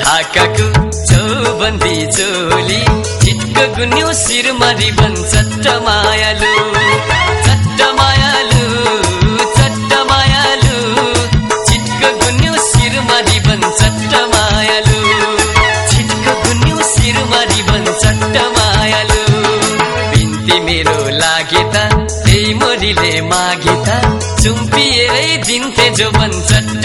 ढाकाको चौबन्दी चोली चिटको गुन्यु शिरमा रिबन चट्ट मायालु मेरो लागे त त्यही मरिले मागे त। चुम्पिएरै दिन्थे जो बन चट्ट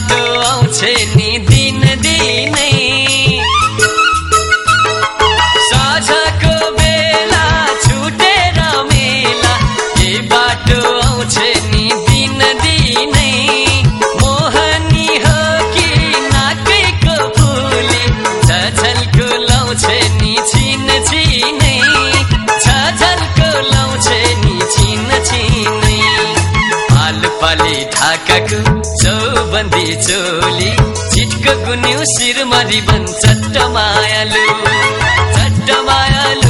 बाटो आउँछ नि दिन दिनै साँझको बेला छुटेर मेला ए बाटो आउँछ नि दिन दिनै मोहनी हो कि नाकैको फुली झझल्को लाउँछ नि छिन छिनै झझल्को लाउँछ नि छिन छिनै पाल पाली ढाकाको चोली छिटको गुन्यु शिरमा रिबन चट्ट मायालु चट्ट मायालु